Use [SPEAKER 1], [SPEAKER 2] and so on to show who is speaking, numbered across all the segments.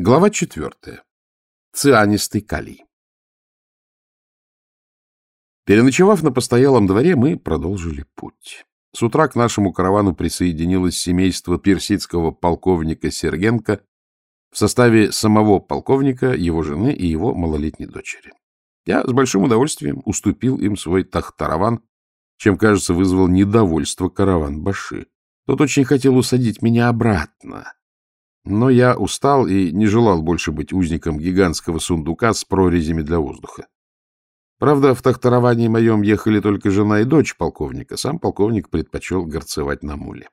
[SPEAKER 1] Глава четвертая. Цианистый калий. Переночевав на постоялом дворе, мы продолжили путь. С утра к нашему каравану присоединилось семейство персидского полковника Сергенко в составе самого полковника, его жены и его малолетней дочери. Я с большим удовольствием уступил им свой тахтараван, чем, кажется, вызвал недовольство караван-баши. Тот очень хотел усадить меня обратно, но я устал и не желал больше быть узником гигантского сундука с прорезями для воздуха. Правда, в тахтаровании моем ехали только жена и дочь полковника. Сам полковник предпочел горцевать на муле.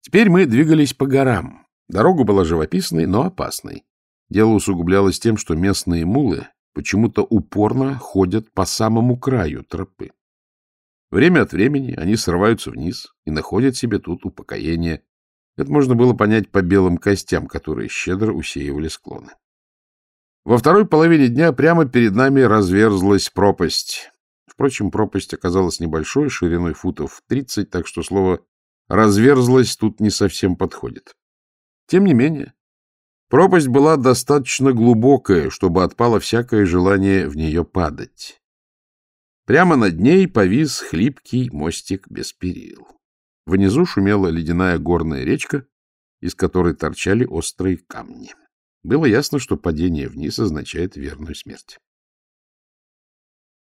[SPEAKER 1] Теперь мы двигались по горам. Дорога была живописной, но опасной. Дело усугублялось тем, что местные мулы почему-то упорно ходят по самому краю тропы. Время от времени они срываются вниз и находят себе тут упокоение. Это можно было понять по белым костям, которые щедро усеивали склоны. Во второй половине дня прямо перед нами разверзлась пропасть. Впрочем, пропасть оказалась небольшой, шириной футов 30, так что слово «разверзлась» тут не совсем подходит. Тем не менее, пропасть была достаточно глубокая, чтобы отпало всякое желание в нее падать. Прямо над ней повис хлипкий мостик без перил. Внизу шумела ледяная горная речка, из которой торчали острые камни. Было ясно, что падение вниз означает верную смерть.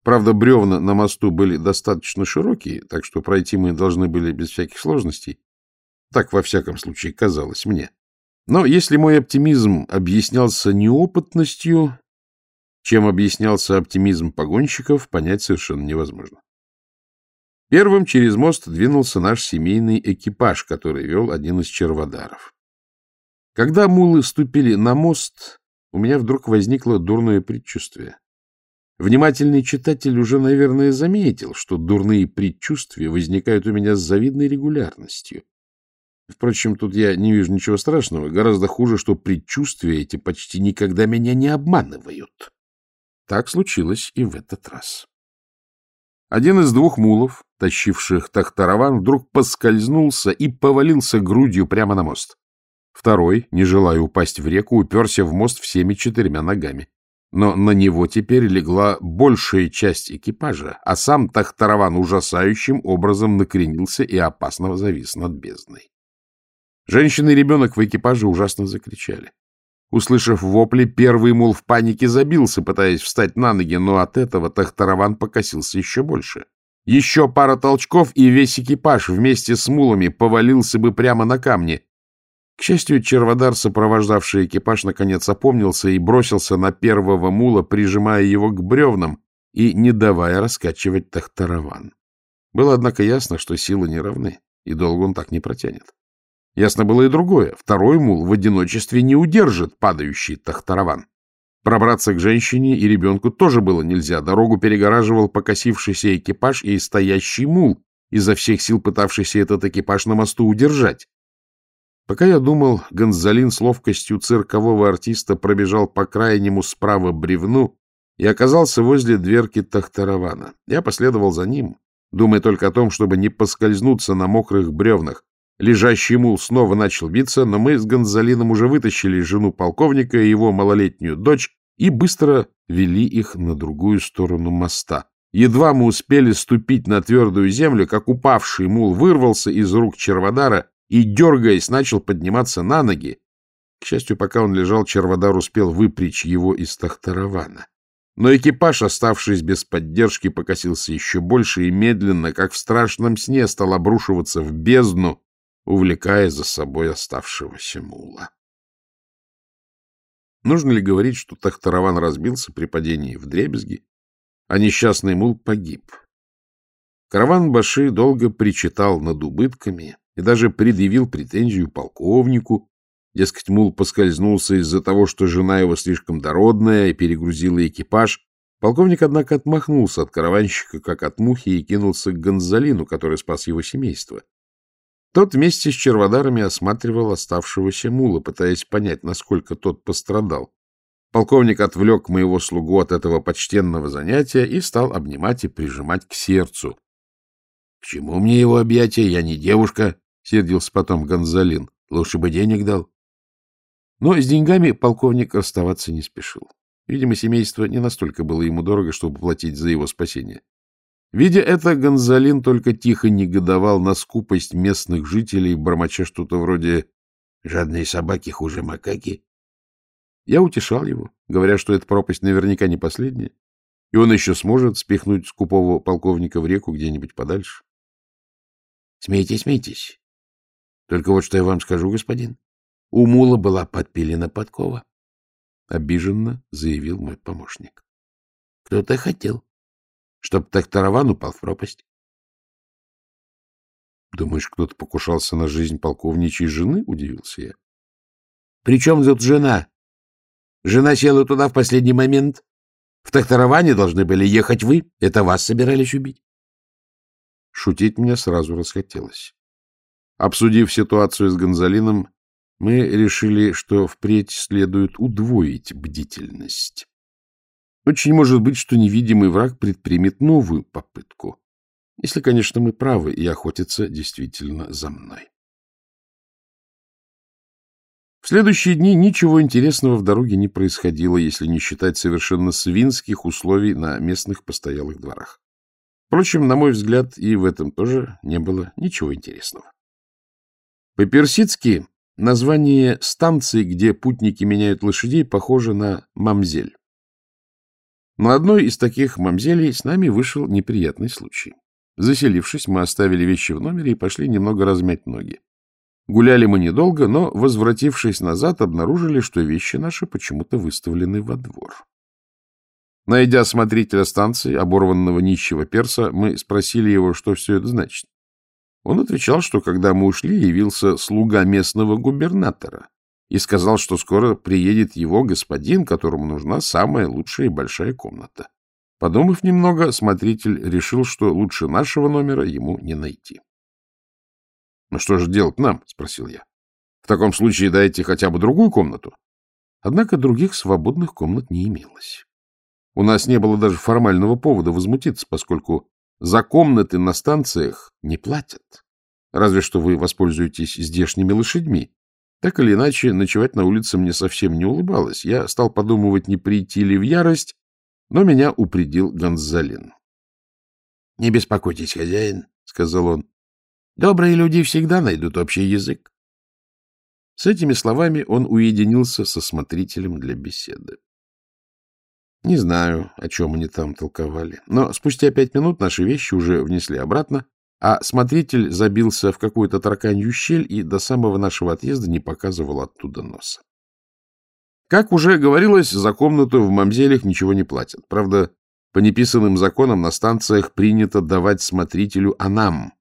[SPEAKER 1] Правда, бревна на мосту были достаточно широкие, так что пройти мы должны были без всяких сложностей. Так, во всяком случае, казалось мне. Но если мой оптимизм объяснялся неопытностью, чем объяснялся оптимизм погонщиков, понять совершенно невозможно. Первым через мост двинулся наш семейный экипаж, который вел один из черводаров. Когда мулы ступили на мост, у меня вдруг возникло дурное предчувствие. Внимательный читатель уже, наверное, заметил, что дурные предчувствия возникают у меня с завидной регулярностью. Впрочем, тут я не вижу ничего страшного. Гораздо хуже, что предчувствия эти почти никогда меня не обманывают. Так случилось и в этот раз. Один из двух мулов, тащивших тахтараван, вдруг поскользнулся и повалился грудью прямо на мост. Второй, не желая упасть в реку, уперся в мост всеми четырьмя ногами. Но на него теперь легла большая часть экипажа, а сам тахтараван ужасающим образом накренился и опасно завис над бездной. Женщина и ребенок в экипаже ужасно закричали. Услышав вопли, первый мул в панике забился, пытаясь встать на ноги, но от этого Тахтараван покосился еще больше. Еще пара толчков, и весь экипаж вместе с мулами повалился бы прямо на камни. К счастью, Черводар, сопровождавший экипаж, наконец опомнился и бросился на первого мула, прижимая его к бревнам и не давая раскачивать Тахтараван. Было, однако, ясно, что силы не равны, и долго он так не протянет. Ясно было и другое. Второй мул в одиночестве не удержит падающий тахтараван. Пробраться к женщине и ребенку тоже было нельзя. Дорогу перегораживал покосившийся экипаж и стоящий мул, изо всех сил пытавшийся этот экипаж на мосту удержать. Пока я думал, Гонзалин с ловкостью циркового артиста пробежал по крайнему справа бревну и оказался возле дверки Тахтаравана. Я последовал за ним, думая только о том, чтобы не поскользнуться на мокрых бревнах, Лежащий мул снова начал биться, но мы с Гонзалином уже вытащили жену полковника и его малолетнюю дочь и быстро вели их на другую сторону моста. Едва мы успели ступить на твердую землю, как упавший мул вырвался из рук Черводара и, дергаясь, начал подниматься на ноги. К счастью, пока он лежал, Черводар успел выпрячь его из тахтаравана. Но экипаж, оставшись без поддержки, покосился еще больше и медленно, как в страшном сне, стал обрушиваться в бездну, увлекая за собой оставшегося мула. Нужно ли говорить, что Тахтараван разбился при падении в дребезги, а несчастный мул погиб? Караван Баши долго причитал над убытками и даже предъявил претензию полковнику, дескать, мул поскользнулся из-за того, что жена его слишком дородная и перегрузила экипаж. Полковник, однако, отмахнулся от караванщика, как от мухи, и кинулся к Гонзалину, который спас его семейство. Тот вместе с черводарами осматривал оставшегося мула, пытаясь понять, насколько тот пострадал. Полковник отвлек моего слугу от этого почтенного занятия и стал обнимать и прижимать к сердцу. — К чему мне его объятия? Я не девушка, — сердился потом Гонзалин. — Лучше бы денег дал. Но с деньгами полковник расставаться не спешил. Видимо, семейство не настолько было ему дорого, чтобы платить за его спасение. Видя это, Гонзалин только тихо негодовал на скупость местных жителей, бормоча что-то вроде «жадные собаки хуже макаки». Я утешал его, говоря, что эта пропасть наверняка не последняя, и он еще сможет спихнуть скупого полковника в реку где-нибудь подальше. — Смейтесь, смейтесь. Только вот что я вам скажу, господин. У мула была подпилена подкова. Обиженно заявил мой помощник. Кто-то хотел, чтоб трактарован упал в пропасть. Думаешь, кто-то покушался на жизнь полковничьей жены? Удивился я. При чем тут жена? Жена села туда в последний момент. В трактароване должны были ехать вы. Это вас собирались убить. Шутить мне сразу расхотелось. Обсудив ситуацию с Гонзалином, мы решили, что впредь следует удвоить бдительность. Очень может быть, что невидимый враг предпримет новую попытку. Если, конечно, мы правы, и охотится действительно за мной. В следующие дни ничего интересного в дороге не происходило, если не считать совершенно свинских условий на местных постоялых дворах. Впрочем, на мой взгляд, и в этом тоже не было ничего интересного. По-персидски название станции, где путники меняют лошадей, похоже на «мамзель». На одной из таких мамзелей с нами вышел неприятный случай. Заселившись, мы оставили вещи в номере и пошли немного размять ноги. Гуляли мы недолго, но, возвратившись назад, обнаружили, что вещи наши почему-то выставлены во двор. Найдя смотрителя станции, оборванного нищего перса, мы спросили его, что все это значит. Он отвечал, что когда мы ушли, явился слуга местного губернатора и сказал, что скоро приедет его господин, которому нужна самая лучшая и большая комната. Подумав немного, смотритель решил, что лучше нашего номера ему не найти. — Ну что же делать нам? — спросил я. — В таком случае дайте хотя бы другую комнату. Однако других свободных комнат не имелось. У нас не было даже формального повода возмутиться, поскольку за комнаты на станциях не платят. Разве что вы воспользуетесь здешними лошадьми. Так или иначе, ночевать на улице мне совсем не улыбалось. Я стал подумывать, не прийти ли в ярость, но меня упредил Гонзалин. — Не беспокойтесь, хозяин, — сказал он. Добрые люди всегда найдут общий язык. С этими словами он уединился со смотрителем для беседы. Не знаю, о чем они там толковали, но спустя пять минут наши вещи уже внесли обратно, а смотритель забился в какую-то тараканью щель и до самого нашего отъезда не показывал оттуда носа. Как уже говорилось, за комнату в мамзелях ничего не платят. Правда, по неписанным законам на станциях принято давать смотрителю анам,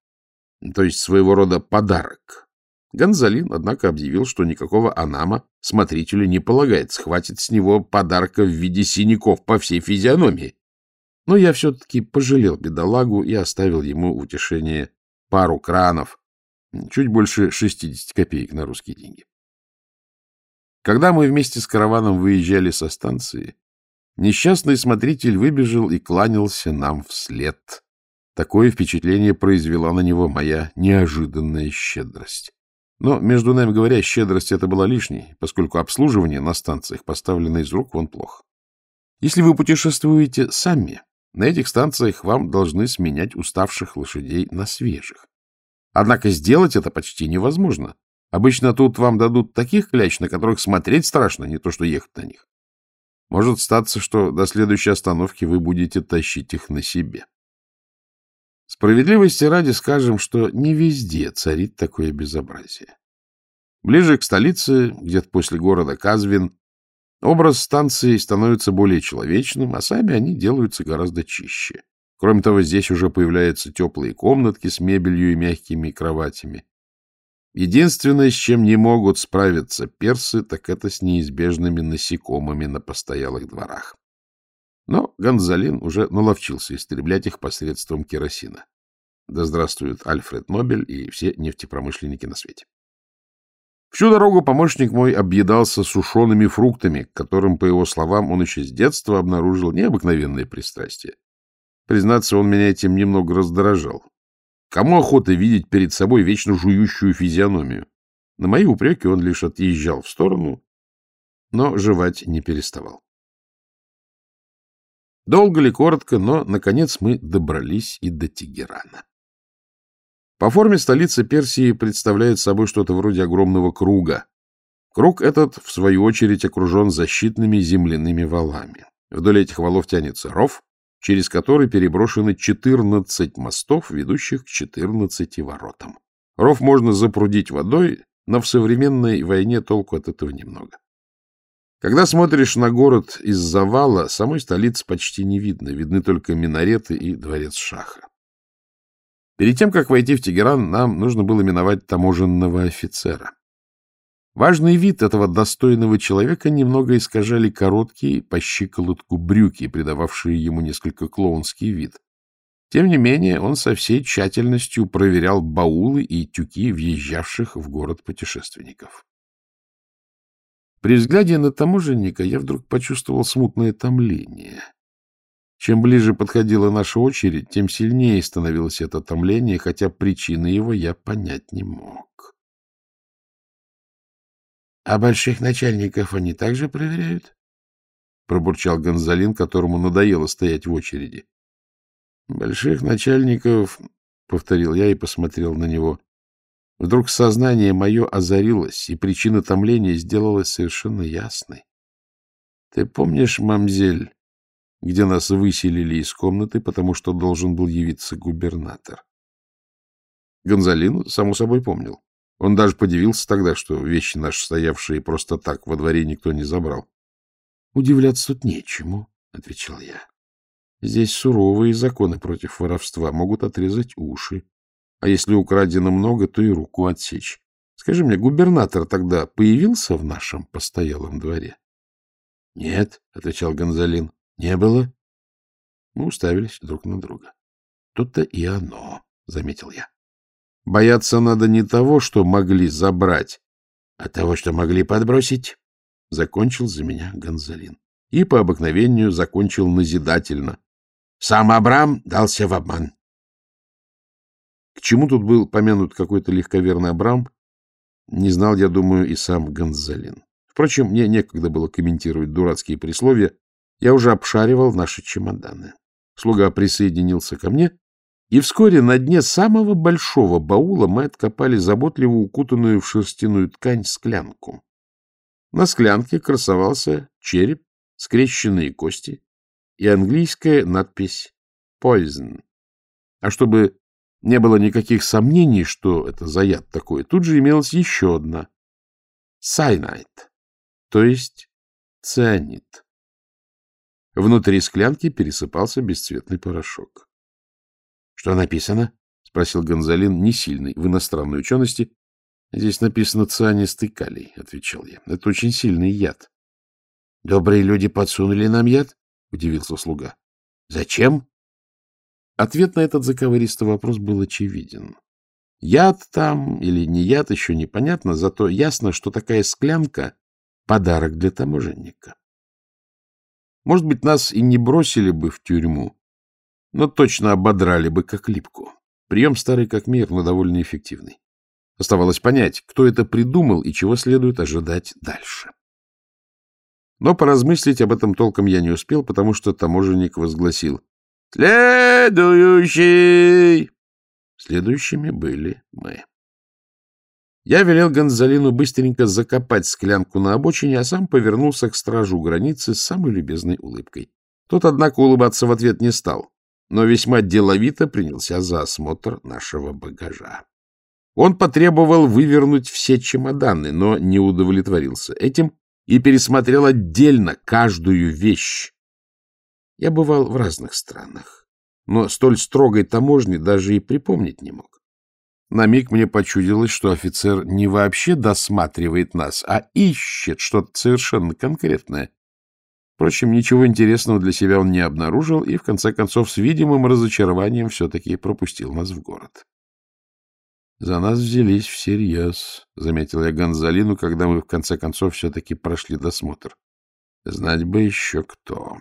[SPEAKER 1] то есть своего рода подарок. Гонзалин, однако, объявил, что никакого анама смотрителю не полагается, хватит с него подарка в виде синяков по всей физиономии. Но я все-таки пожалел бедолагу и оставил ему утешение пару кранов, чуть больше 60 копеек на русские деньги. Когда мы вместе с караваном выезжали со станции, несчастный смотритель выбежал и кланялся нам вслед. Такое впечатление произвела на него моя неожиданная щедрость. Но, между нами говоря, щедрость это была лишней, поскольку обслуживание на станциях поставлено из рук вон плохо. Если вы путешествуете сами, на этих станциях вам должны сменять уставших лошадей на свежих. Однако сделать это почти невозможно. Обычно тут вам дадут таких кляч, на которых смотреть страшно, не то что ехать на них. Может статься, что до следующей остановки вы будете тащить их на себе. Справедливости ради скажем, что не везде царит такое безобразие. Ближе к столице, где-то после города Казвин, образ станции становится более человечным, а сами они делаются гораздо чище. Кроме того, здесь уже появляются теплые комнатки с мебелью и мягкими кроватями. Единственное, с чем не могут справиться персы, так это с неизбежными насекомыми на постоялых дворах. Но Гонзалин уже наловчился истреблять их посредством керосина. Да здравствует Альфред Нобель и все нефтепромышленники на свете. Всю дорогу помощник мой объедался сушеными фруктами, к которым, по его словам, он еще с детства обнаружил необыкновенное пристрастие. Признаться, он меня этим немного раздражал. Кому охота видеть перед собой вечно жующую физиономию? На мои упреки он лишь отъезжал в сторону но жевать не переставал. Долго ли, коротко, но, наконец, мы добрались и до Тегерана. По форме столица Персии представляет собой что-то вроде огромного круга. Круг этот, в свою очередь, окружен защитными земляными валами. Вдоль этих валов тянется ров, через который переброшены 14 мостов, ведущих к 14 воротам. Ров можно запрудить водой, но в современной войне толку от этого немного. Когда смотришь на город из завала, самой столицы почти не видно, видны только минареты и дворец Шаха. Перед тем, как войти в Тегеран, нам нужно было миновать таможенного офицера. Важный вид этого достойного человека немного искажали короткие по щиколотку брюки, придававшие ему несколько клоунский вид. Тем не менее, он со всей тщательностью проверял баулы и тюки въезжавших в город путешественников. При взгляде на таможенника я вдруг почувствовал смутное томление. Чем ближе подходила наша очередь, тем сильнее становилось это томление, хотя причины его я понять не мог. — А больших начальников они также проверяют? — пробурчал Гонзалин, которому надоело стоять в очереди. — Больших начальников, — повторил я и посмотрел на него. Вдруг сознание мое озарилось, и причина томления сделалась совершенно ясной. — Ты помнишь, мамзель, где нас выселили из комнаты, потому что должен был явиться губернатор? Гонзалин, само собой, помнил. Он даже подивился тогда, что вещи наши, стоявшие просто так во дворе, никто не забрал. — Удивляться тут нечему, — отвечал я. — Здесь суровые законы против воровства могут отрезать уши. А если украдено много, то и руку отсечь. Скажи мне, губернатор тогда появился в нашем постоялом дворе? — Нет, — отвечал Гонзалин, — не было. Мы уставились друг на друга. — Тут-то и оно, — заметил я. Бояться надо не того, что могли забрать, а того, что могли подбросить, — закончил за меня Гонзалин. И по обыкновению закончил назидательно. Сам Абрам дался в обман. К чему тут был помянут какой-то легковерный Абрам, не знал, я думаю, и сам Гонзалин. Впрочем, мне некогда было комментировать дурацкие присловия, я уже обшаривал наши чемоданы. Слуга присоединился ко мне, и вскоре на дне самого большого баула мы откопали заботливо укутанную в шерстяную ткань склянку. На склянке красовался череп, скрещенные кости и английская надпись «Poison». А чтобы не было никаких сомнений, что это за яд такой. Тут же имелась еще одна. Cyanide, то есть цианид. Внутри склянки пересыпался бесцветный порошок. — Что написано? — спросил Гонзалин, не сильный, в иностранной учености. — Здесь написано цианистый калий, — отвечал я. — Это очень сильный яд. — Добрые люди подсунули нам яд? — удивился слуга. — Зачем? Ответ на этот заковыристый вопрос был очевиден. Яд там или не яд, еще непонятно, зато ясно, что такая склянка — подарок для таможенника. Может быть, нас и не бросили бы в тюрьму, но точно ободрали бы как липку. Прием старый как мир, но довольно эффективный. Оставалось понять, кто это придумал и чего следует ожидать дальше. Но поразмыслить об этом толком я не успел, потому что таможенник возгласил «Следующий!» Следующими были мы. Я велел Гонзалину быстренько закопать склянку на обочине, а сам повернулся к стражу границы с самой любезной улыбкой. Тот, однако, улыбаться в ответ не стал, но весьма деловито принялся за осмотр нашего багажа. Он потребовал вывернуть все чемоданы, но не удовлетворился этим и пересмотрел отдельно каждую вещь, я бывал в разных странах, но столь строгой таможни даже и припомнить не мог. На миг мне почудилось, что офицер не вообще досматривает нас, а ищет что-то совершенно конкретное. Впрочем, ничего интересного для себя он не обнаружил и, в конце концов, с видимым разочарованием все-таки пропустил нас в город. «За нас взялись всерьез», — заметил я Гонзалину, когда мы, в конце концов, все-таки прошли досмотр. «Знать бы еще кто».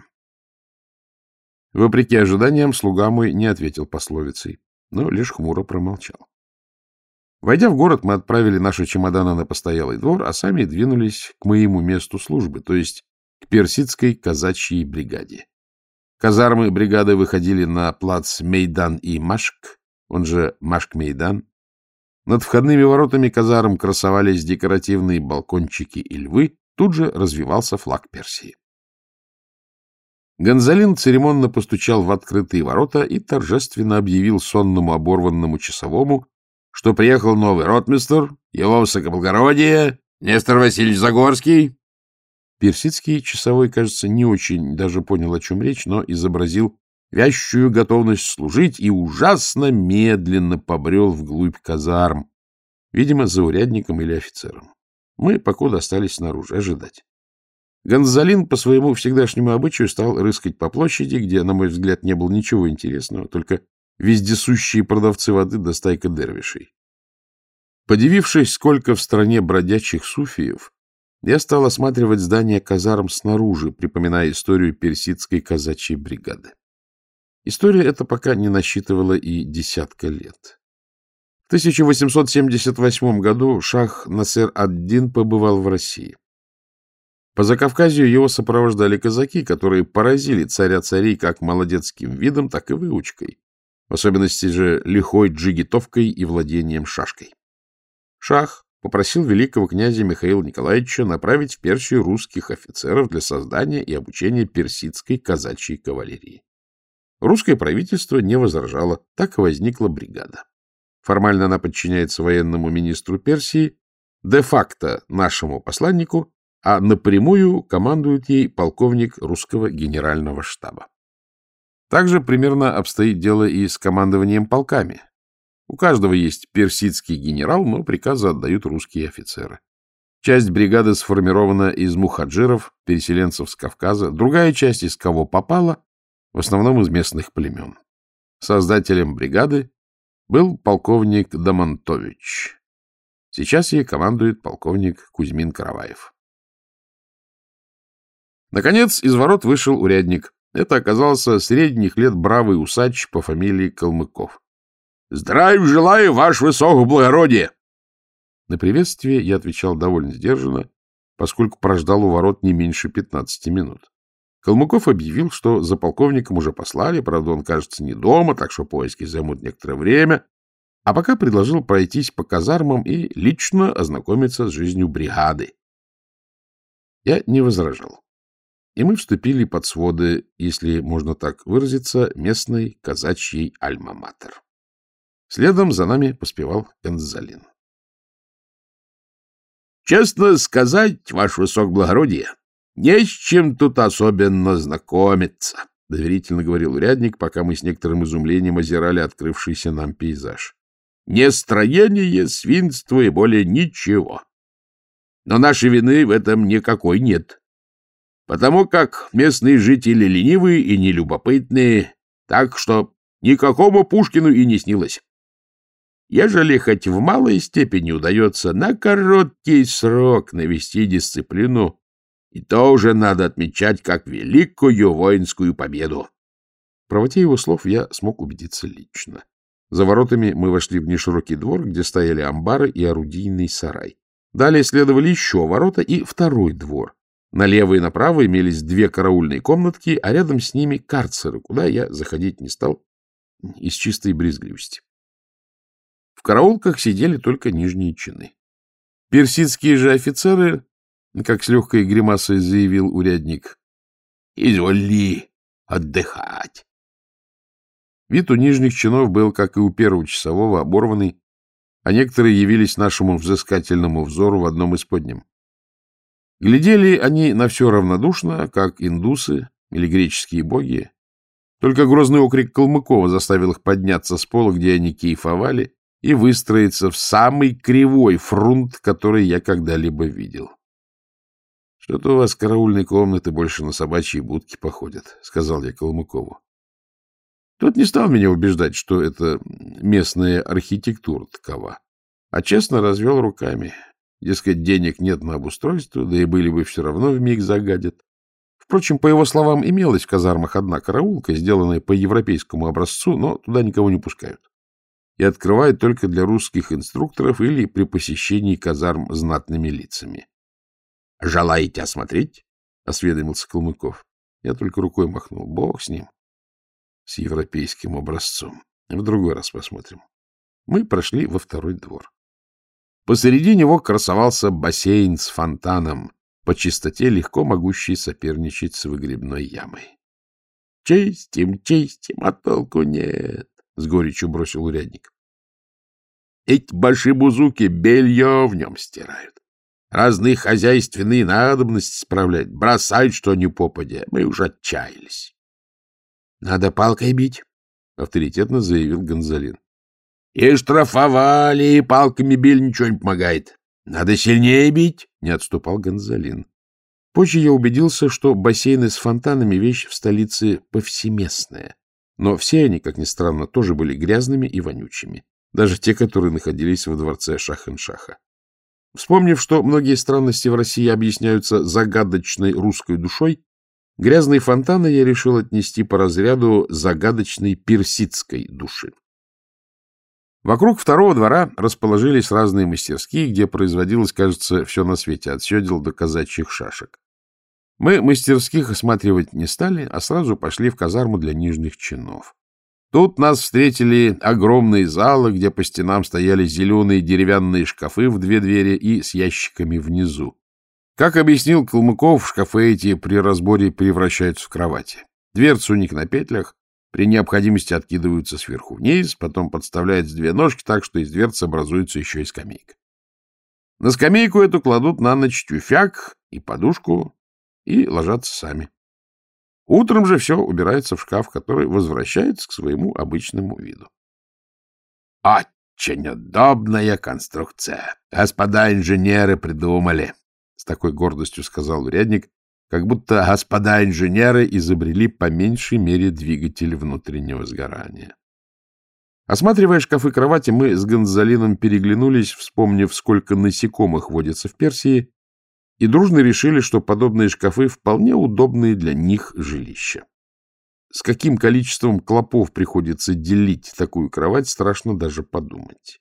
[SPEAKER 1] Вопреки ожиданиям, слуга мой не ответил пословицей, но лишь хмуро промолчал. Войдя в город, мы отправили наши чемоданы на постоялый двор, а сами двинулись к моему месту службы, то есть к персидской казачьей бригаде. Казармы бригады выходили на плац Мейдан и Машк, он же Машк-Мейдан. Над входными воротами казарм красовались декоративные балкончики и львы, тут же развивался флаг Персии. Гонзалин церемонно постучал в открытые ворота и торжественно объявил сонному оборванному часовому, что приехал новый ротмистр, его высокоблагородие, Нестор Васильевич Загорский. Персидский часовой, кажется, не очень даже понял, о чем речь, но изобразил вящую готовность служить и ужасно медленно побрел вглубь казарм, видимо, за урядником или офицером. Мы покуда остались снаружи ожидать. Гонзалин по своему всегдашнему обычаю стал рыскать по площади, где, на мой взгляд, не было ничего интересного, только вездесущие продавцы воды до стайка дервишей. Подивившись, сколько в стране бродячих суфиев, я стал осматривать здание казарм снаружи, припоминая историю персидской казачьей бригады. История эта пока не насчитывала и десятка лет. В 1878 году шах Насер ад-Дин побывал в России. По Закавказью его сопровождали казаки, которые поразили царя царей как молодецким видом, так и выучкой в особенности же лихой джигитовкой и владением шашкой. Шах попросил великого князя Михаила Николаевича направить в Персию русских офицеров для создания и обучения персидской казачьей кавалерии. Русское правительство не возражало, так и возникла бригада. Формально она подчиняется военному министру Персии, де-факто нашему посланнику, а напрямую командует ей полковник русского генерального штаба. Также примерно обстоит дело и с командованием полками. У каждого есть персидский генерал, но приказы отдают русские офицеры. Часть бригады сформирована из мухаджиров, переселенцев с Кавказа, другая часть из кого попала, в основном из местных племен. Создателем бригады был полковник Дамонтович. Сейчас ей командует полковник Кузьмин Караваев. Наконец из ворот вышел урядник. Это оказался средних лет бравый усач по фамилии Калмыков. — Здравия желаю, ваше высокоблагородие! На приветствие я отвечал довольно сдержанно, поскольку прождал у ворот не меньше пятнадцати минут. Калмыков объявил, что за полковником уже послали, правда, он, кажется, не дома, так что поиски займут некоторое время, а пока предложил пройтись по казармам и лично ознакомиться с жизнью бригады. Я не возражал и мы вступили под своды, если можно так выразиться, местной казачьей альма-матер. Следом за нами поспевал Гонзалин. — Честно сказать, ваше высокоблагородие, не с чем тут особенно знакомиться, — доверительно говорил урядник, пока мы с некоторым изумлением озирали открывшийся нам пейзаж. — Не строение, свинство и более ничего. Но нашей вины в этом никакой нет потому как местные жители ленивые и нелюбопытные, так что никакому Пушкину и не снилось. Ежели хоть в малой степени удается на короткий срок навести дисциплину, и то уже надо отмечать как великую воинскую победу. В правоте его слов я смог убедиться лично. За воротами мы вошли в неширокий двор, где стояли амбары и орудийный сарай. Далее следовали еще ворота и второй двор, Налево и направо имелись две караульные комнатки, а рядом с ними карцеры, куда я заходить не стал из чистой брезгливости. В караулках сидели только нижние чины. Персидские же офицеры, как с легкой гримасой заявил урядник, «Изволи отдыхать». Вид у нижних чинов был, как и у первого часового, оборванный, а некоторые явились нашему взыскательному взору в одном из подням. Глядели они на все равнодушно, как индусы или греческие боги. Только грозный окрик Калмыкова заставил их подняться с пола, где они кейфовали, и выстроиться в самый кривой фрунт, который я когда-либо видел. — Что-то у вас караульные комнаты больше на собачьи будки походят, — сказал я Калмыкову. Тот не стал меня убеждать, что это местная архитектура такова, а честно развел руками. Дескать, денег нет на обустройство, да и были бы все равно в миг загадят. Впрочем, по его словам, имелась в казармах одна караулка, сделанная по европейскому образцу, но туда никого не пускают. и открывают только для русских инструкторов или при посещении казарм знатными лицами. — Желаете осмотреть? — осведомился Калмыков. Я только рукой махнул. Бог с ним. С европейским образцом. В другой раз посмотрим. Мы прошли во второй двор. Посреди него красовался бассейн с фонтаном, по чистоте легко могущий соперничать с выгребной ямой. — Чистим, чистим, а толку нет, — с горечью бросил урядник. — Эти башибузуки белье в нем стирают. Разные хозяйственные надобности справлять, бросают, что не попадя. Мы уже отчаялись. — Надо палкой бить, — авторитетно заявил Гонзалин. — И штрафовали, и палками били, ничего не помогает. Надо сильнее бить, — не отступал Гонзалин. Позже я убедился, что бассейны с фонтанами — вещь в столице повсеместная. Но все они, как ни странно, тоже были грязными и вонючими. Даже те, которые находились во дворце Шахеншаха. Вспомнив, что многие странности в России объясняются загадочной русской душой, грязные фонтаны я решил отнести по разряду загадочной персидской души. Вокруг второго двора расположились разные мастерские, где производилось, кажется, все на свете, от седел до казачьих шашек. Мы мастерских осматривать не стали, а сразу пошли в казарму для нижних чинов. Тут нас встретили огромные залы, где по стенам стояли зеленые деревянные шкафы в две двери и с ящиками внизу. Как объяснил Калмыков, шкафы эти при разборе превращаются в кровати. Дверцы у них на петлях, при необходимости откидываются сверху вниз, потом подставляются две ножки так, что из дверцы образуется еще и скамейка. На скамейку эту кладут на ночь тюфяк и подушку и ложатся сами. Утром же все убирается в шкаф, который возвращается к своему обычному виду. — Очень удобная конструкция. Господа инженеры придумали, — с такой гордостью сказал урядник, как будто господа инженеры изобрели по меньшей мере двигатель внутреннего сгорания. Осматривая шкафы кровати, мы с Гонзалином переглянулись, вспомнив, сколько насекомых водится в Персии, и дружно решили, что подобные шкафы вполне удобные для них жилища. С каким количеством клопов приходится делить такую кровать, страшно даже подумать.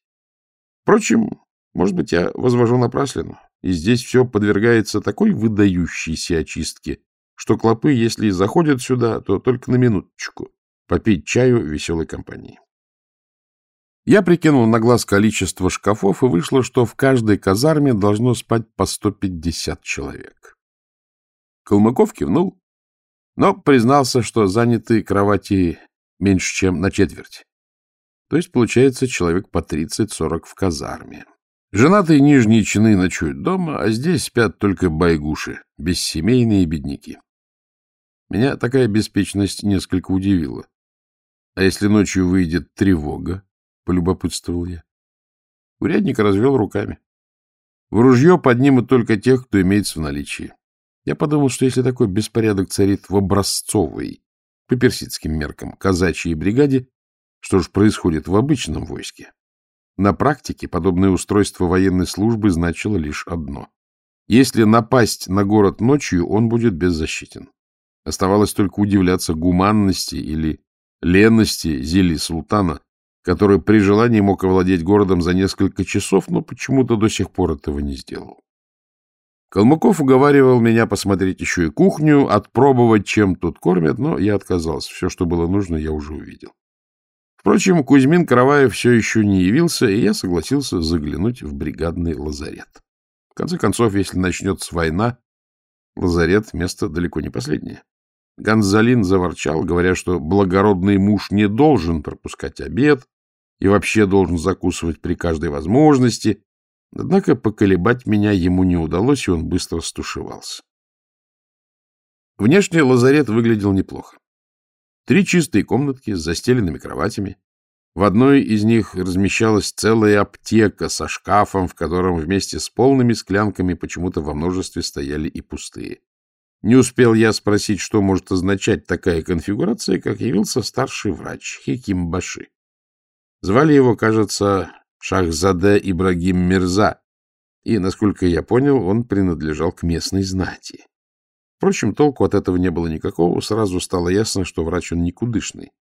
[SPEAKER 1] Впрочем, может быть, я возвожу напраслину, и здесь все подвергается такой выдающейся очистке, что клопы, если и заходят сюда, то только на минуточку попить чаю веселой компании. Я прикинул на глаз количество шкафов, и вышло, что в каждой казарме должно спать по 150 человек. Калмыков кивнул, но признался, что заняты кровати меньше, чем на четверть. То есть, получается, человек по 30-40 в казарме. Женатые нижние чины ночуют дома, а здесь спят только байгуши, бессемейные бедняки. Меня такая беспечность несколько удивила. А если ночью выйдет тревога? полюбопытствовал я. Урядник развел руками. В ружье поднимут только тех, кто имеется в наличии. Я подумал, что если такой беспорядок царит в образцовой, по персидским меркам, казачьей бригаде, что же происходит в обычном войске? На практике подобное устройство военной службы значило лишь одно. Если напасть на город ночью, он будет беззащитен. Оставалось только удивляться гуманности или ленности Зили Султана, который при желании мог овладеть городом за несколько часов, но почему-то до сих пор этого не сделал. Калмыков уговаривал меня посмотреть еще и кухню, отпробовать, чем тут кормят, но я отказался. Все, что было нужно, я уже увидел. Впрочем, Кузьмин Караваев все еще не явился, и я согласился заглянуть в бригадный лазарет. В конце концов, если начнется война, лазарет — место далеко не последнее. Гонзалин заворчал, говоря, что благородный муж не должен пропускать обед и вообще должен закусывать при каждой возможности. Однако поколебать меня ему не удалось, и он быстро стушевался. Внешне лазарет выглядел неплохо. Три чистые комнатки с застеленными кроватями. В одной из них размещалась целая аптека со шкафом, в котором вместе с полными склянками почему-то во множестве стояли и пустые. Не успел я спросить, что может означать такая конфигурация, как явился старший врач Хиким Баши. Звали его, кажется, Шахзаде Ибрагим Мирза, и, насколько я понял, он принадлежал к местной знати. Впрочем, толку от этого не было никакого, сразу стало ясно, что врач он никудышный.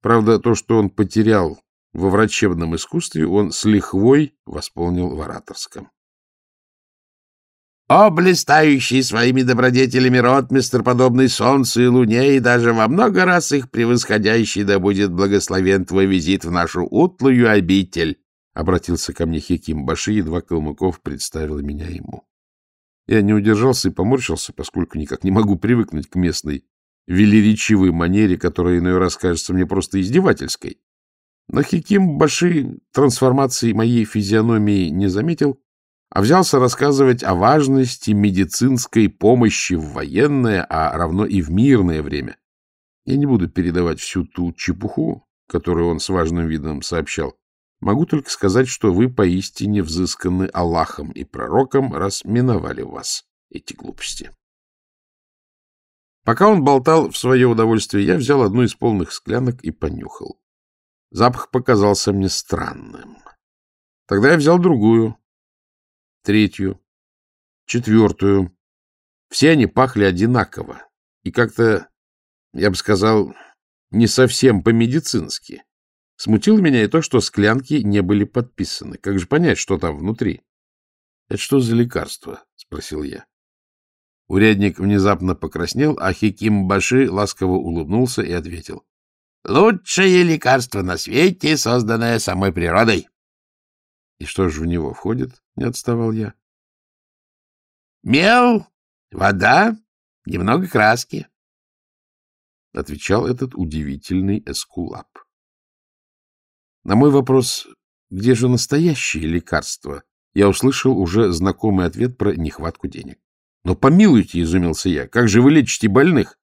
[SPEAKER 1] Правда, то, что он потерял Во врачебном искусстве он с лихвой восполнил в ораторском.
[SPEAKER 2] О, блистающий своими добродетелями ротмистр, подобный солнцу и луне, и даже во много раз их превосходящий, да будет благословен твой визит в нашу утлую обитель, — обратился ко мне Хиким Баши, и два Калмыков представил меня ему. Я не удержался и поморщился, поскольку никак не могу привыкнуть к местной велеречивой манере, которая иной раз кажется мне просто издевательской. Но Хиким Баши трансформации моей физиономии не заметил, а взялся рассказывать о важности медицинской помощи в военное, а равно и в мирное время. Я не буду передавать всю ту чепуху, которую он с важным видом сообщал. Могу только сказать, что вы поистине взысканы Аллахом и пророком, раз миновали вас эти глупости. Пока он болтал в свое удовольствие, я взял одну из полных склянок и понюхал. Запах показался мне странным. Тогда я взял другую, третью, четвертую. Все они пахли одинаково и как-то, я бы сказал, не совсем по-медицински. Смутило меня и то, что склянки не были подписаны. Как же понять, что там внутри? — Это что за лекарство? — спросил я. Урядник внезапно покраснел, а Хиким Баши ласково улыбнулся и ответил. — Лучшее лекарство на свете, созданное самой природой. И что же в него входит? Не отставал я. Мел, вода, немного краски. Отвечал этот удивительный эскулап. На мой вопрос, где же настоящее лекарство, я услышал уже знакомый ответ про нехватку денег. Но помилуйте, изумился я, как же вы лечите больных?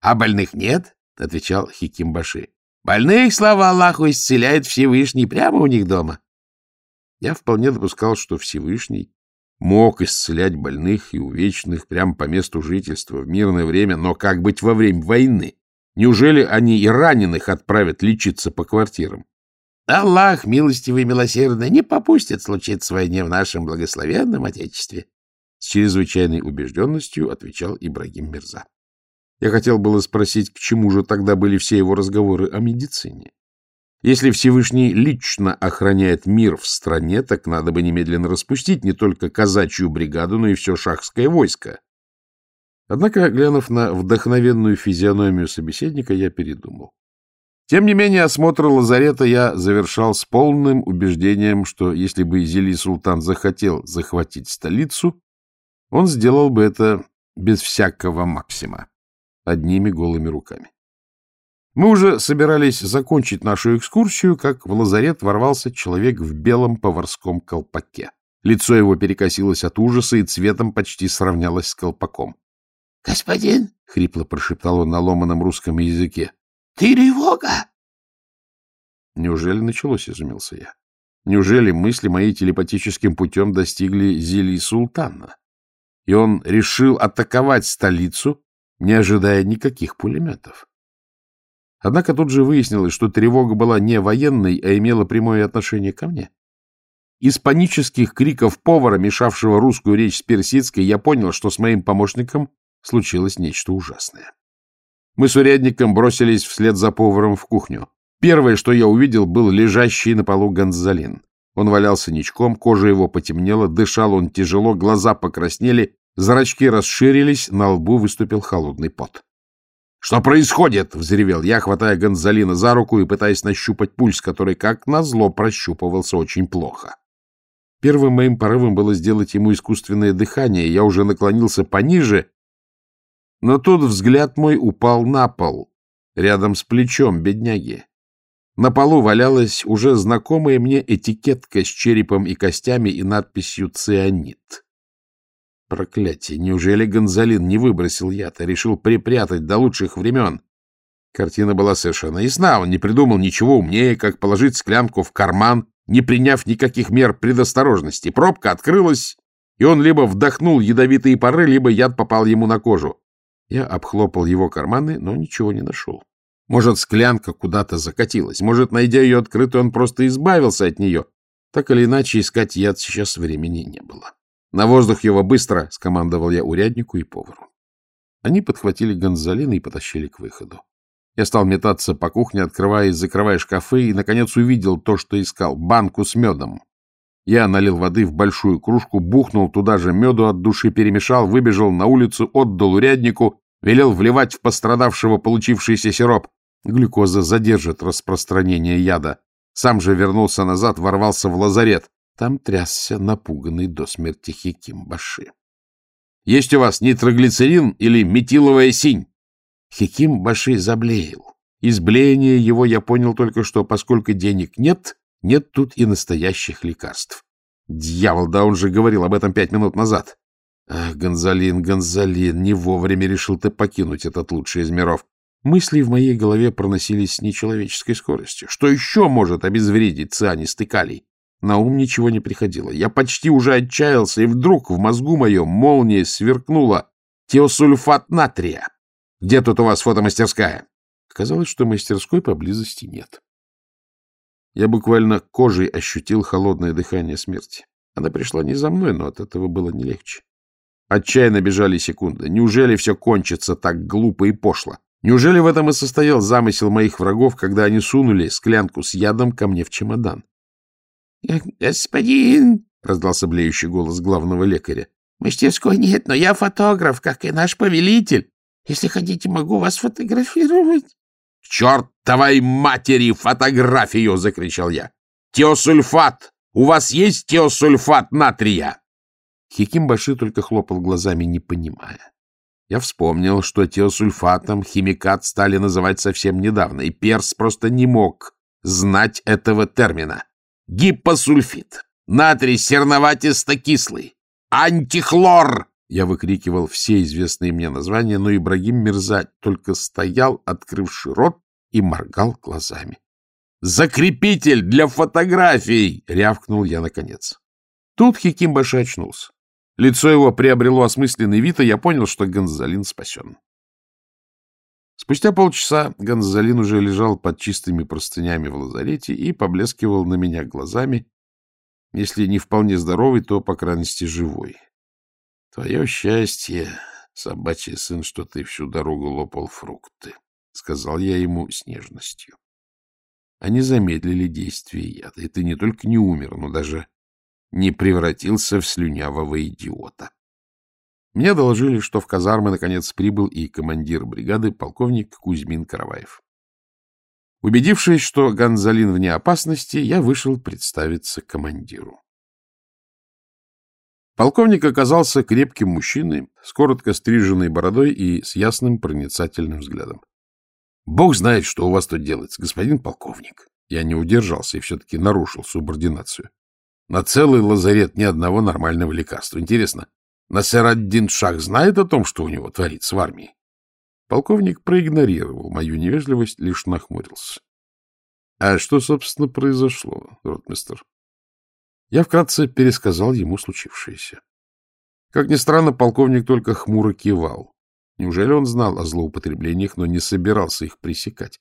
[SPEAKER 2] А больных нет, отвечал Хикимбаши. Больных, слава Аллаху, исцеляет Всевышний прямо у них дома. Я вполне допускал, что Всевышний мог исцелять больных и увечных прямо по месту жительства в мирное время, но как быть во время войны? Неужели они и раненых отправят лечиться по квартирам? Аллах, милостивый и милосердный, не попустит случиться войне в нашем благословенном Отечестве. С чрезвычайной убежденностью отвечал Ибрагим Мирза. Я хотел было спросить, к чему же тогда были все его разговоры о медицине. Если Всевышний лично охраняет мир в стране, так надо бы немедленно распустить не только казачью бригаду, но и все шахское войско. Однако, глянув на вдохновенную физиономию собеседника, я передумал. Тем не менее, осмотр лазарета я завершал с полным убеждением, что если бы Зели Султан захотел захватить столицу, он сделал бы это без всякого максима, одними голыми руками. Мы уже собирались закончить нашу экскурсию, как в лазарет ворвался человек в белом поварском колпаке. Лицо его перекосилось от ужаса и цветом почти сравнялось с колпаком. — Господин, — хрипло прошептал он на ломаном русском языке, — тревога! Неужели началось, — изумился я. Неужели мысли мои телепатическим путем достигли Зелии Султана? И он решил атаковать столицу, не ожидая никаких пулеметов. Однако тут же выяснилось, что тревога была не военной, а имела прямое отношение ко мне. Из панических криков повара, мешавшего русскую речь с персидской, я понял, что с моим помощником случилось нечто ужасное. Мы с урядником бросились вслед за поваром в кухню. Первое, что я увидел, был лежащий на полу Гонзалин. Он валялся ничком, кожа его потемнела, дышал он тяжело, глаза покраснели, зрачки расширились, на лбу выступил холодный пот. — Что происходит? — взревел я, хватая Гонзалина за руку и пытаясь нащупать пульс, который, как назло, прощупывался очень плохо. Первым моим порывом было сделать ему искусственное дыхание. Я уже наклонился пониже, но тут взгляд мой упал на пол, рядом с плечом бедняги. На полу валялась уже знакомая мне этикетка с черепом и костями и надписью «Цианид». Проклятие! Неужели Гонзалин не выбросил яд, а решил припрятать до лучших времен? Картина была совершенно ясна. Он не придумал ничего умнее, как положить склянку в карман, не приняв никаких мер предосторожности. Пробка открылась, и он либо вдохнул ядовитые пары, либо яд попал ему на кожу. Я обхлопал его карманы, но ничего не нашел. Может, склянка куда-то закатилась. Может, найдя ее открытой, он просто избавился от нее. Так или иначе, искать яд сейчас времени не было. — На воздух его быстро! — скомандовал я уряднику и повару. Они подхватили Гонзалина и потащили к выходу.
[SPEAKER 1] Я стал метаться по кухне, открывая и закрывая шкафы, и, наконец, увидел то, что искал — банку с медом. Я налил воды в большую кружку, бухнул туда же меду от души, перемешал, выбежал на улицу, отдал уряднику, велел вливать в пострадавшего получившийся сироп. Глюкоза задержит распространение яда. Сам же вернулся назад, ворвался в лазарет. Там трясся напуганный до смерти Хиким-Баши. — Есть у вас нитроглицерин или метиловая синь? Хиким-Баши заблеял. Из блеяния его я понял только что, поскольку денег нет, нет тут и настоящих лекарств. Дьявол, да он же говорил об этом пять минут назад. Ах, Гонзалин, Гонзалин, не вовремя решил ты покинуть этот лучший из миров. Мысли в моей голове проносились с нечеловеческой скоростью. Что еще может обезвредить цианистый калий? На ум ничего не приходило. Я почти уже отчаялся, и вдруг в мозгу моем молния сверкнула. Теосульфат натрия. Где тут у вас фотомастерская? Оказалось, что мастерской поблизости нет. Я буквально кожей ощутил холодное дыхание смерти. Она пришла не за мной, но от этого было не легче. Отчаянно бежали секунды. Неужели все кончится так глупо и пошло? Неужели в этом и состоял замысел моих врагов, когда они сунули склянку с ядом ко мне в чемодан? — Господин! — раздался блеющий голос главного лекаря. — Мастерской нет, но я фотограф, как и наш повелитель. Если хотите, могу вас фотографировать. — К чертовой матери фотографию! — закричал я. — Теосульфат! У вас есть теосульфат натрия? Хиким Баши только хлопал глазами, не понимая. Я вспомнил, что теосульфатом химикат стали называть совсем недавно, и Перс просто не мог знать этого термина. Гипосульфид, натрий серноватисто-кислый, антихлор! Я выкрикивал все известные мне названия, но Ибрагим Мирза только стоял, открывший рот, и моргал глазами. «Закрепитель для фотографий!» — рявкнул я наконец. Тут Хиким Баши очнулся. Лицо его приобрело осмысленный вид, и я понял, что Гонзалин спасен. Спустя полчаса Гонзалин уже лежал под чистыми простынями в лазарете и поблескивал на меня глазами. Если не вполне здоровый, то, по крайности, живой. — Твое счастье, собачий сын, что ты всю дорогу лопал фрукты, — сказал я ему с нежностью. Они замедлили действие яда, и ты не только не умер, но даже не превратился в слюнявого идиота. Мне доложили, что в казармы наконец прибыл и командир бригады, полковник Кузьмин Караваев. Убедившись, что Гонзалин вне опасности, я вышел представиться командиру. Полковник оказался крепким мужчиной, с коротко стриженной бородой и с ясным проницательным взглядом. — Бог знает, что у вас тут делается, господин полковник. Я не удержался и все-таки нарушил субординацию. На целый лазарет ни одного нормального лекарства. Интересно, Насер один Шах знает о том, что у него творится в армии? Полковник проигнорировал мою невежливость, лишь нахмурился. — А что, собственно, произошло, ротмистер? Я вкратце пересказал ему случившееся. Как ни странно, полковник только хмуро кивал. Неужели он знал о злоупотреблениях, но не собирался их пресекать?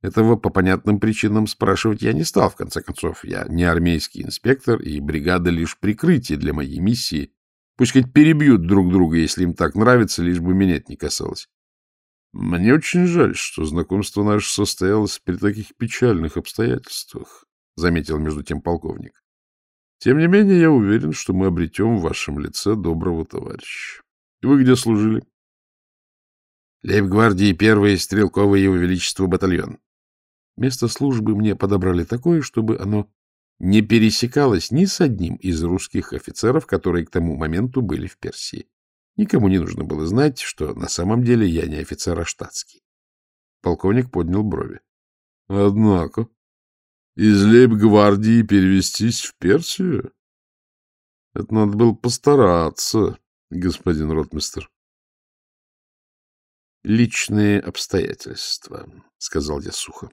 [SPEAKER 1] Этого по понятным причинам спрашивать я не стал, в конце концов. Я не армейский инспектор, и бригада лишь прикрытие для моей миссии. Пусть хоть перебьют друг друга, если им так нравится, лишь бы меня это не касалось. Мне очень жаль, что знакомство наше состоялось при таких печальных обстоятельствах, — заметил между тем полковник. Тем не менее, я уверен, что мы обретем в вашем лице доброго товарища. Вы где служили? Лейб-гвардии первый стрелковый его величество батальон. Место службы мне подобрали такое, чтобы оно не пересекалось ни с одним из русских офицеров, которые к тому моменту были в Персии. Никому не нужно было знать, что на самом деле я не офицер, а штатский. Полковник поднял брови. — Однако, из лейб-гвардии перевестись в Персию? Это надо было постараться, господин ротмистер. — Личные обстоятельства, — сказал я сухо.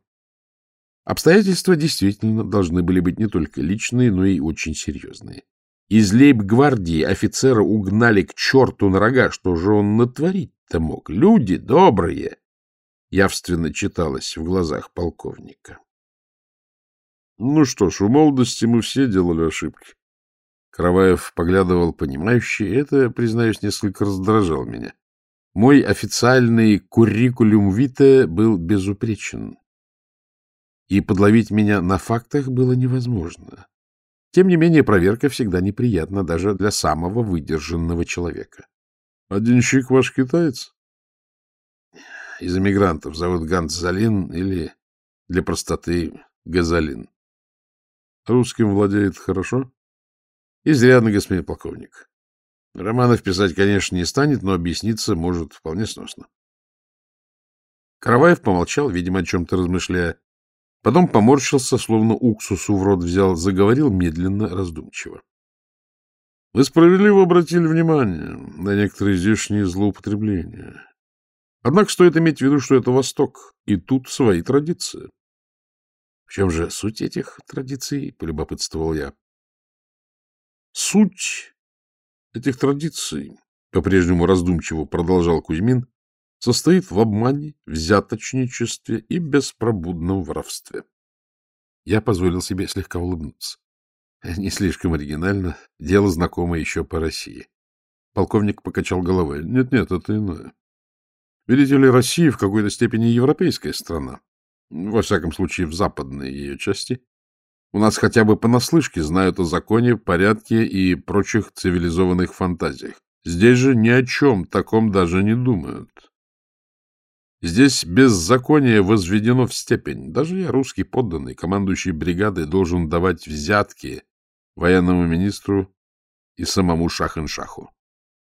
[SPEAKER 1] Обстоятельства действительно должны были быть не только личные, но и очень серьезные. Из лейб-гвардии офицера угнали к черту на рога. Что же он натворить-то мог? Люди добрые! Явственно читалось в глазах полковника. Ну что ж, в молодости мы все делали ошибки. Караваев поглядывал понимающе, это, признаюсь, несколько раздражал меня. Мой официальный куррикулум вите был безупречен, и подловить меня на фактах было невозможно. Тем не менее, проверка всегда неприятна даже для самого выдержанного человека. — Один щик ваш китаец? — Из эмигрантов зовут Ганцзалин или, для простоты, Газалин. — Русским владеет хорошо? — Изрядно, господин полковник. Романов писать, конечно, не станет, но объясниться может вполне сносно. Караваев помолчал, видимо, о чем-то размышляя. Потом поморщился, словно уксусу в рот взял, заговорил медленно, раздумчиво. Вы справедливо обратили внимание на некоторые здешние злоупотребления. Однако стоит иметь в виду, что это Восток, и тут свои традиции. — В чем же суть этих традиций? — полюбопытствовал я. — Суть этих традиций, — по-прежнему раздумчиво продолжал Кузьмин, состоит в обмане, взяточничестве и беспробудном воровстве. Я позволил себе слегка улыбнуться. Не слишком оригинально, дело знакомое еще по России. Полковник покачал головой. Нет-нет, это иное. Видите ли, Россия в какой-то степени европейская страна. Во всяком случае, в западной ее части. У нас хотя бы понаслышке знают о законе, порядке и прочих цивилизованных фантазиях. Здесь же ни о чем таком даже не думают. Здесь беззаконие возведено в степень. Даже я, русский подданный, командующий бригадой, должен давать взятки военному министру и самому Шахеншаху.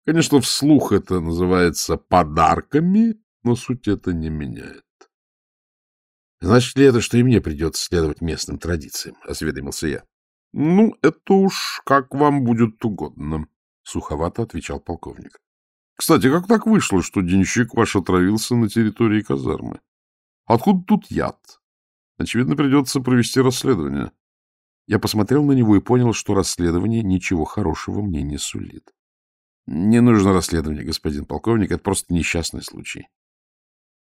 [SPEAKER 1] Конечно, вслух это называется подарками, но суть это не меняет. — Значит ли это, что и мне придется следовать местным традициям? — осведомился я. — Ну, это уж как вам будет угодно, — суховато отвечал полковник. Кстати, как так вышло, что денщик ваш отравился на территории казармы? Откуда тут яд? Очевидно, придется провести расследование. Я посмотрел на него и понял, что расследование ничего хорошего мне не сулит. Не нужно расследование, господин полковник, это просто несчастный случай.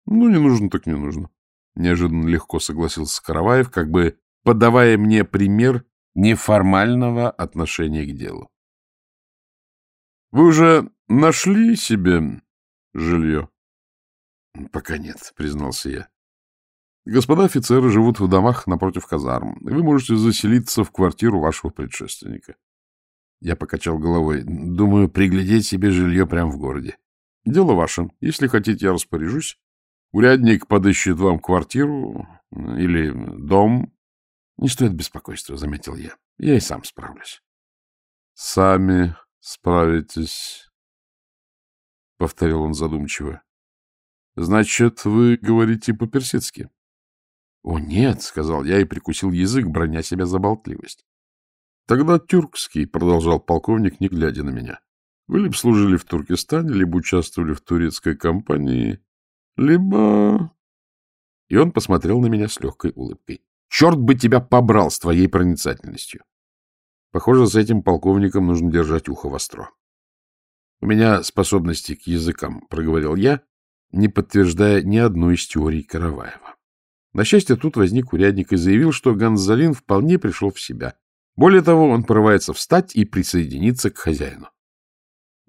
[SPEAKER 1] Ну, не нужно, так не нужно. Неожиданно легко согласился Караваев, как бы подавая мне пример неформального отношения к делу. Вы уже нашли себе жилье? — Пока нет, — признался я. — Господа офицеры живут в домах напротив казарм, и вы можете заселиться в квартиру вашего предшественника. Я покачал головой. Думаю, приглядеть себе жилье прямо в городе. Дело ваше. Если хотите, я распоряжусь. Урядник подыщет вам квартиру или дом. Не стоит беспокойства, — заметил я. Я и сам справлюсь. — Сами справитесь, — повторил он задумчиво. — Значит, вы говорите по-персидски? — О, нет, — сказал я и прикусил язык, броня себя за болтливость. — Тогда тюркский, — продолжал полковник, не глядя на меня. — Вы либо служили в Туркестане, либо участвовали в турецкой кампании, либо... И он посмотрел на меня с легкой улыбкой. — Черт бы тебя побрал с твоей проницательностью! Похоже, с этим полковником нужно держать ухо востро. — У меня способности к языкам, — проговорил я, не подтверждая ни одной из теорий Караваева. На счастье, тут возник урядник и заявил, что Гонзалин вполне пришел в себя. Более того, он порывается встать и присоединиться к хозяину. —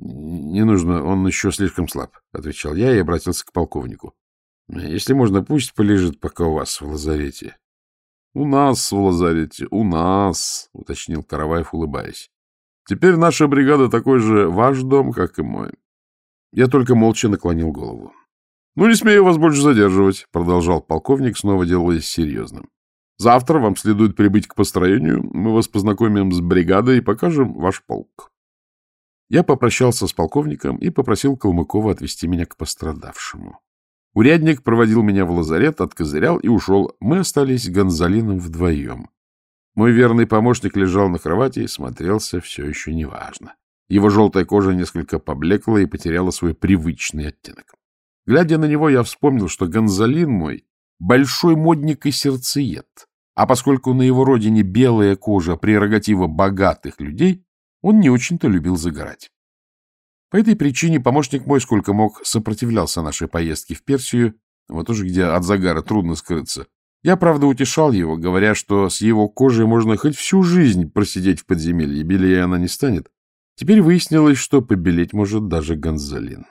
[SPEAKER 1] Не нужно, он еще слишком слаб, — отвечал я и обратился к полковнику. — Если можно, пусть полежит пока у вас в лазарете. — У нас в лазарете, у нас, — уточнил Караваев, улыбаясь. — Теперь наша бригада такой же ваш дом, как и мой. Я только молча наклонил голову. — Ну, не смею вас больше задерживать, — продолжал полковник, снова делаясь серьезным. — Завтра вам следует прибыть к построению, мы вас познакомим с бригадой и покажем ваш полк. Я попрощался с полковником и попросил Калмыкова отвезти меня к пострадавшему. Урядник проводил меня в лазарет, откозырял и ушел. Мы остались с Гонзалином вдвоем. Мой верный помощник лежал на кровати и смотрелся все еще неважно. Его желтая кожа несколько поблекла и потеряла свой привычный оттенок. Глядя на него, я вспомнил, что Гонзалин мой — большой модник и сердцеед. А поскольку на его родине белая кожа — прерогатива богатых людей, он не очень-то любил загорать. По этой причине помощник мой сколько мог сопротивлялся нашей поездке в Персию, вот уже где от загара трудно скрыться. Я, правда, утешал его, говоря, что с его кожей можно хоть всю жизнь просидеть в подземелье, белее она не станет. Теперь выяснилось, что побелеть может даже Гонзалин.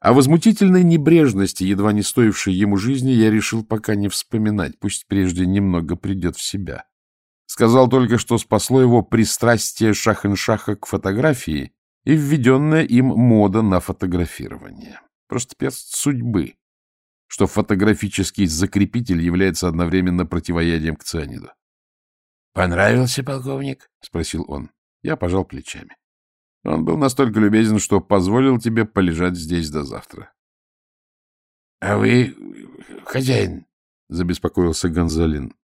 [SPEAKER 1] О возмутительной небрежности, едва не стоившей ему жизни, я решил пока не вспоминать, пусть прежде немного придет в себя. Сказал только, что спасло его пристрастие Шахеншаха к фотографии и введенная им мода на фотографирование. Просто перст судьбы, что фотографический закрепитель является одновременно противоядием к цианиду. — Понравился, полковник? — спросил он. Я пожал плечами. Он был настолько любезен, что позволил тебе полежать здесь до завтра. — А вы хозяин? — забеспокоился Гонзалин. —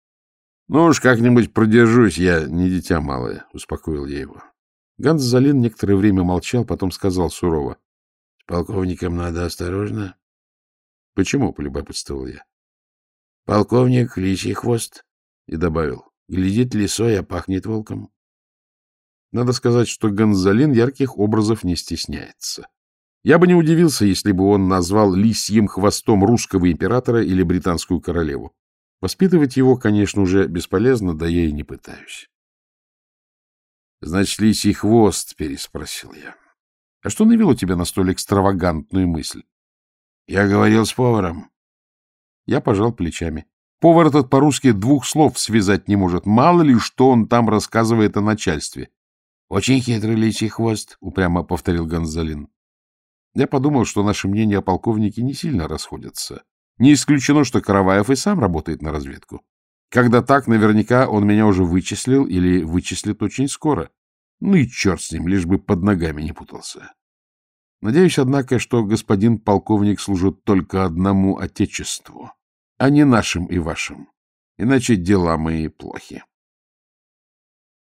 [SPEAKER 1] Ну уж как-нибудь продержусь, я не дитя малое, — успокоил я его. Гонзалин некоторое время молчал, потом сказал сурово. — С полковником надо осторожно. — Почему? — полюбопытствовал я. — Полковник — лисий хвост, — и добавил. — Глядит лисой, а пахнет волком. Надо сказать, что Гонзалин ярких образов не стесняется. Я бы не удивился, если бы он назвал лисьим хвостом русского императора или британскую королеву. Воспитывать его, конечно, уже бесполезно, да я и не пытаюсь. — Значит, лисий хвост, — переспросил я. — А что навело тебя на столь экстравагантную мысль? — Я говорил с поваром. Я пожал плечами. Повар этот по-русски двух слов связать не может. Мало ли, что он там рассказывает о начальстве. — Очень хитрый лисий хвост, — упрямо повторил Гонзалин. Я подумал, что наши мнения о полковнике не сильно расходятся. Не исключено, что Караваев и сам работает на разведку. Когда так, наверняка он меня уже вычислил или вычислит очень скоро. Ну и черт с ним, лишь бы под ногами не путался. Надеюсь, однако, что господин полковник служит только одному отечеству, а не нашим и вашим. Иначе дела мои плохи.